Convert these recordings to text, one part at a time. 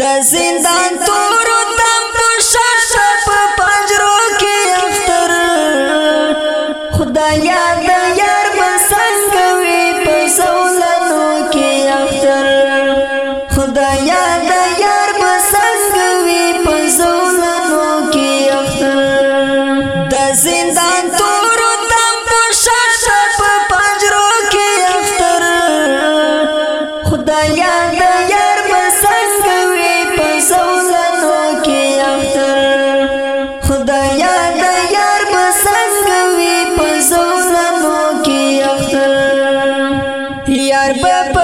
د زندان تور دم پوشا شپ پنجرو کی اختر خدا یاد یار مسنگ وی پسولنو کی اختر خدا یاد یار مسنگ وی پسولنو کی اختر د زندان تور سولنو کی اختر. خدا یاد یار بسنگ وی پسولنو کی اختر. یار بپ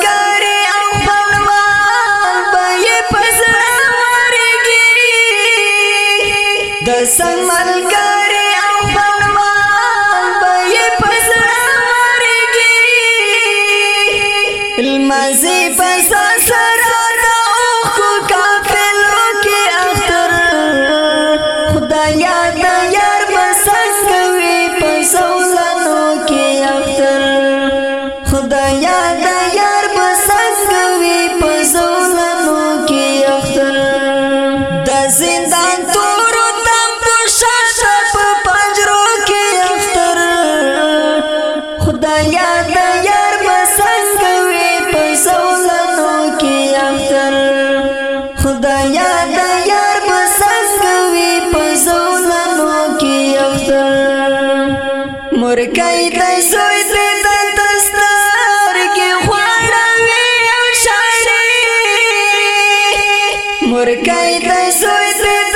مزید نور کئی تے سوئی تے دستار کی خوڑا وی شری مور کئی تے سوئی تے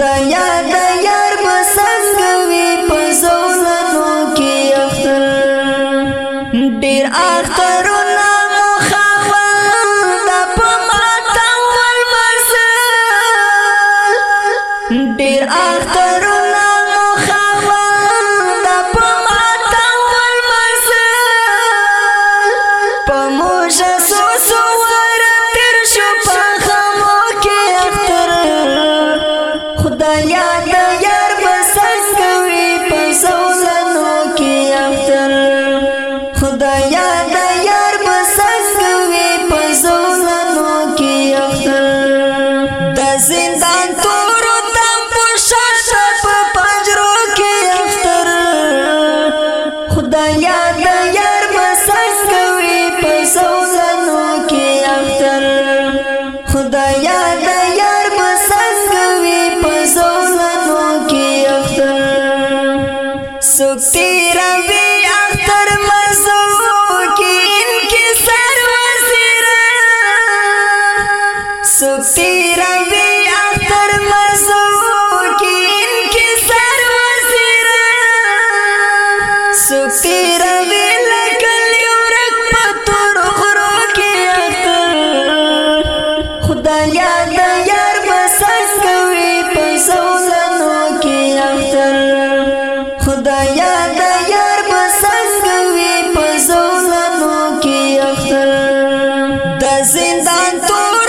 دیا یا خدا یاد یار بسنگ کوی پسوزنو زندان تو